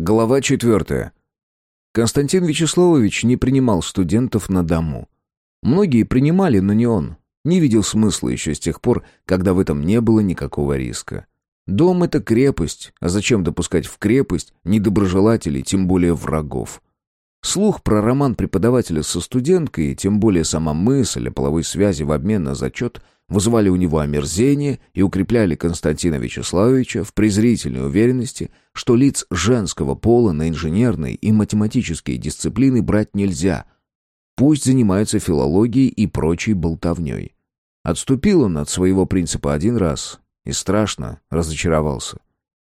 Глава четвертая. Константин Вячеславович не принимал студентов на дому. Многие принимали, но не он. Не видел смысла еще с тех пор, когда в этом не было никакого риска. Дом — это крепость, а зачем допускать в крепость недоброжелателей, тем более врагов? Слух про роман преподавателя со студенткой, и тем более сама мысль о половой связи в обмен на зачет — вызывали у него омерзение и укрепляли Константина Вячеславовича в презрительной уверенности, что лиц женского пола на инженерные и математические дисциплины брать нельзя. Пусть занимаются филологией и прочей болтовней. Отступил он от своего принципа один раз и страшно разочаровался.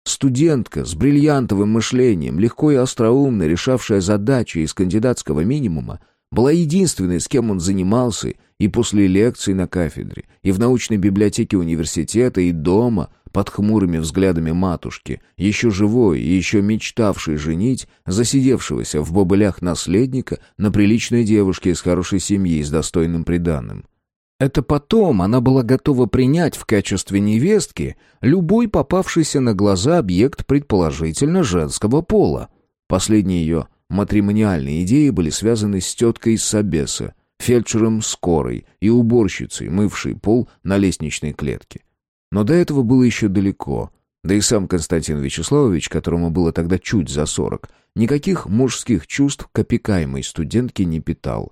Студентка с бриллиантовым мышлением, легко и остроумно решавшая задачи из кандидатского минимума, была единственной, с кем он занимался и после лекций на кафедре, и в научной библиотеке университета, и дома, под хмурыми взглядами матушки, еще живой и еще мечтавшей женить засидевшегося в бобылях наследника на приличной девушке из хорошей семьи с достойным приданным. Это потом она была готова принять в качестве невестки любой попавшийся на глаза объект предположительно женского пола. Последний ее матримониальные идеи были связаны с теткой из Собеса, фельдшером скорой и уборщицей, мывшей пол на лестничной клетке. Но до этого было еще далеко. Да и сам Константин Вячеславович, которому было тогда чуть за сорок, никаких мужских чувств к опекаемой студентке не питал.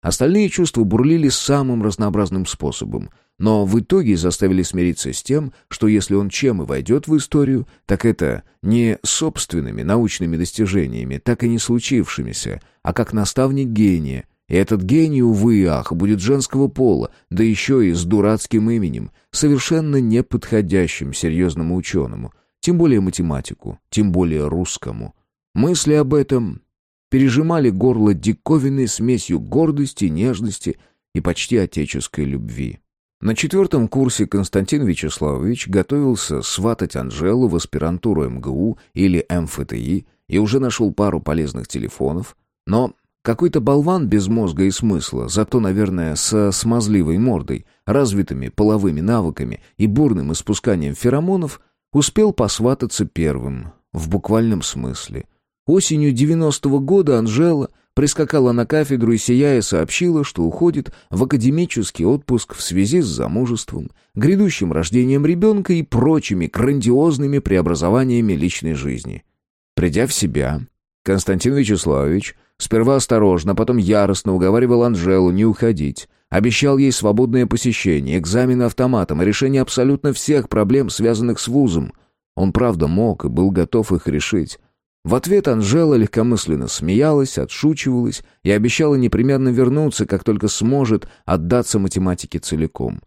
Остальные чувства бурлили самым разнообразным способом, но в итоге заставили смириться с тем, что если он чем и войдет в историю, так это не собственными научными достижениями, так и не случившимися, а как наставник гения — и этот гений, увы и ах, будет женского пола, да еще и с дурацким именем, совершенно неподходящим серьезному ученому, тем более математику, тем более русскому. Мысли об этом пережимали горло диковинной смесью гордости, нежности и почти отеческой любви. На четвертом курсе Константин Вячеславович готовился сватать Анжелу в аспирантуру МГУ или МФТИ и уже нашел пару полезных телефонов, но какой-то болван без мозга и смысла, зато, наверное, со смазливой мордой, развитыми половыми навыками и бурным испусканием феромонов, успел посвататься первым, в буквальном смысле. Осенью 90-го года Анжела прискакала на кафедру и, сияя, сообщила, что уходит в академический отпуск в связи с замужеством, грядущим рождением ребенка и прочими грандиозными преобразованиями личной жизни. Придя в себя, Константин Вячеславович сперва осторожно, потом яростно уговаривал Анжелу не уходить. Обещал ей свободное посещение, экзамены автоматом и решение абсолютно всех проблем, связанных с вузом. Он правда мог и был готов их решить. В ответ Анжела легкомысленно смеялась, отшучивалась и обещала непременно вернуться, как только сможет отдаться математике целиком.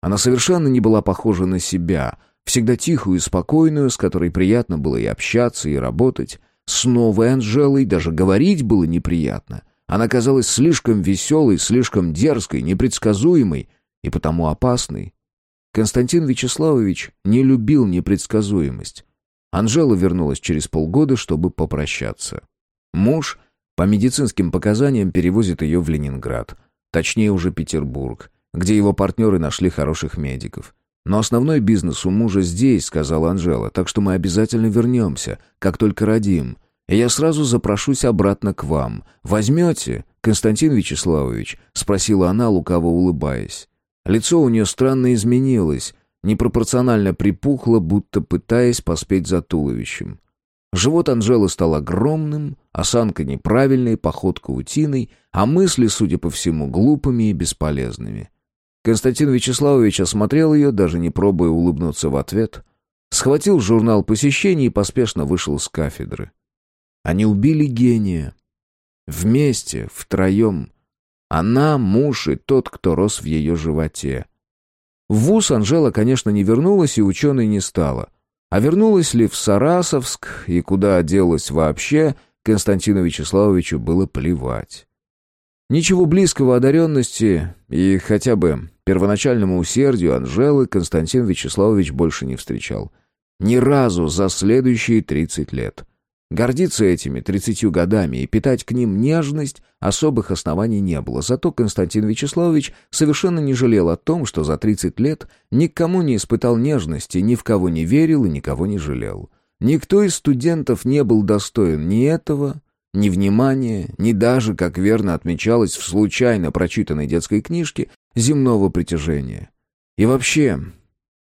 Она совершенно не была похожа на себя, всегда тихую и спокойную, с которой приятно было и общаться, и работать. С новой Анжелой даже говорить было неприятно. Она казалась слишком веселой, слишком дерзкой, непредсказуемой и потому опасной. Константин Вячеславович не любил непредсказуемость. Анжела вернулась через полгода, чтобы попрощаться. Муж, по медицинским показаниям, перевозит ее в Ленинград, точнее уже Петербург, где его партнеры нашли хороших медиков. «Но основной бизнес у мужа здесь», — сказала Анжела, «так что мы обязательно вернемся, как только родим. И я сразу запрошусь обратно к вам. Возьмете, Константин Вячеславович?» — спросила она, лукаво улыбаясь. Лицо у нее странно изменилось, непропорционально припухло, будто пытаясь поспеть за туловищем. Живот Анжелы стал огромным, осанка неправильной, походка утиной, а мысли, судя по всему, глупыми и бесполезными. Константин Вячеславович осмотрел ее, даже не пробуя улыбнуться в ответ. Схватил журнал посещений и поспешно вышел с кафедры. Они убили гения. Вместе, втроем. Она, муж и тот, кто рос в ее животе. В ВУЗ Анжела, конечно, не вернулась и ученой не стала. А вернулась ли в Сарасовск и куда оделась вообще, Константину Вячеславовичу было плевать. Ничего близкого одаренности и хотя бы первоначальному усердию Анжелы Константин Вячеславович больше не встречал. Ни разу за следующие 30 лет. Гордиться этими тридцатью годами и питать к ним нежность особых оснований не было. Зато Константин Вячеславович совершенно не жалел о том, что за 30 лет никому не испытал нежности, ни в кого не верил и никого не жалел. Никто из студентов не был достоин ни этого, ни внимания, ни даже, как верно отмечалось в случайно прочитанной детской книжке, земного притяжения. И вообще,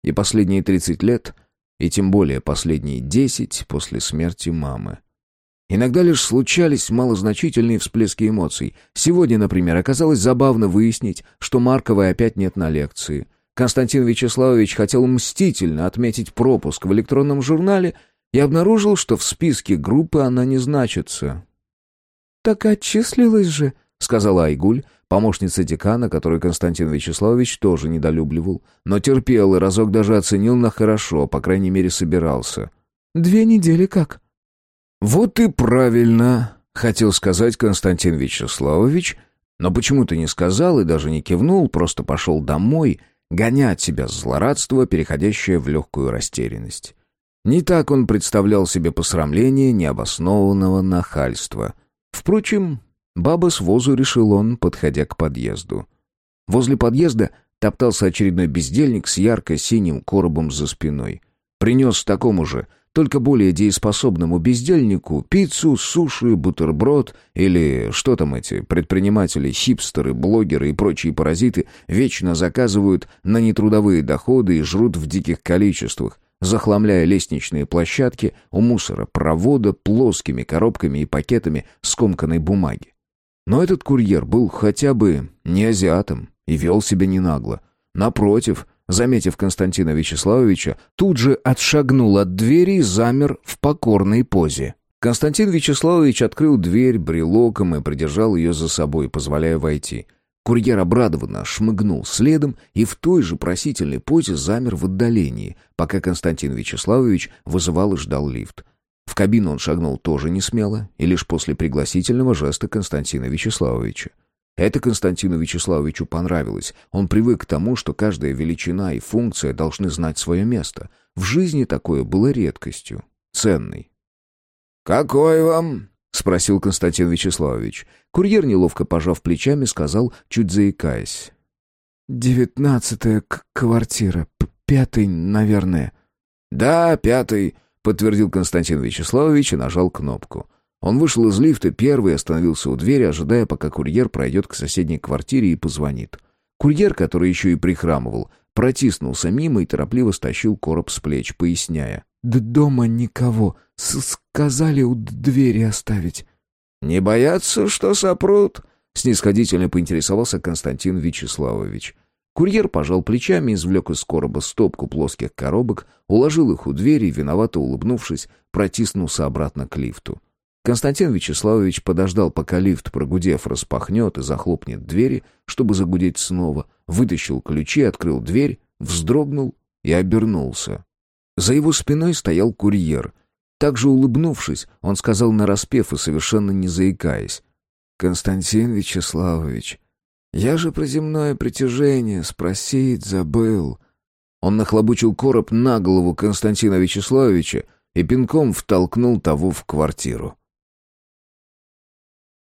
и последние 30 лет, и тем более последние 10 после смерти мамы. Иногда лишь случались малозначительные всплески эмоций. Сегодня, например, оказалось забавно выяснить, что Марковой опять нет на лекции. Константин Вячеславович хотел мстительно отметить пропуск в электронном журнале и обнаружил, что в списке группы она не значится. «Так отчислилась же», — сказала Айгуль, помощница декана, которую Константин Вячеславович тоже недолюбливал, но терпел и разок даже оценил на хорошо, по крайней мере, собирался. «Две недели как?» «Вот и правильно», — хотел сказать Константин Вячеславович, но почему-то не сказал и даже не кивнул, просто пошел домой, гоня от себя злорадство, переходящее в легкую растерянность. Не так он представлял себе посрамление необоснованного нахальства. Впрочем, баба с возу решил он, подходя к подъезду. Возле подъезда топтался очередной бездельник с ярко-синим коробом за спиной. Принес такому же — только более дееспособному бездельнику пиццу, суши, бутерброд или что там эти предприниматели, хипстеры, блогеры и прочие паразиты вечно заказывают на нетрудовые доходы и жрут в диких количествах, захламляя лестничные площадки у мусора провода плоскими коробками и пакетами скомканной бумаги. Но этот курьер был хотя бы не азиатом и вел себя не нагло. Напротив, заметив Константина Вячеславовича, тут же отшагнул от двери и замер в покорной позе. Константин Вячеславович открыл дверь брелоком и придержал ее за собой, позволяя войти. Курьер обрадованно шмыгнул следом и в той же просительной позе замер в отдалении, пока Константин Вячеславович вызывал и ждал лифт. В кабину он шагнул тоже не смело и лишь после пригласительного жеста Константина Вячеславовича. Это Константину Вячеславовичу понравилось. Он привык к тому, что каждая величина и функция должны знать свое место. В жизни такое было редкостью, ценной. «Какой вам?» — спросил Константин Вячеславович. Курьер, неловко пожав плечами, сказал, чуть заикаясь. «Девятнадцатая квартира. Пятый, наверное». «Да, пятый», — подтвердил Константин Вячеславович и нажал кнопку. Он вышел из лифта первый и остановился у двери, ожидая, пока курьер пройдет к соседней квартире и позвонит. Курьер, который еще и прихрамывал, протиснулся мимо и торопливо стащил короб с плеч, поясняя. «Да дома никого. С Сказали у двери оставить». «Не боятся, что сопрут?» — снисходительно поинтересовался Константин Вячеславович. Курьер пожал плечами, извлек из короба стопку плоских коробок, уложил их у двери и, виновато улыбнувшись, протиснулся обратно к лифту. Константин Вячеславович подождал, пока лифт, прогудев, распахнет и захлопнет двери, чтобы загудеть снова, вытащил ключи, открыл дверь, вздрогнул и обернулся. За его спиной стоял курьер. Также улыбнувшись, он сказал нараспев и совершенно не заикаясь. «Константин Вячеславович, я же про земное притяжение спросить забыл». Он нахлобучил короб на голову Константина Вячеславовича и пинком втолкнул того в квартиру.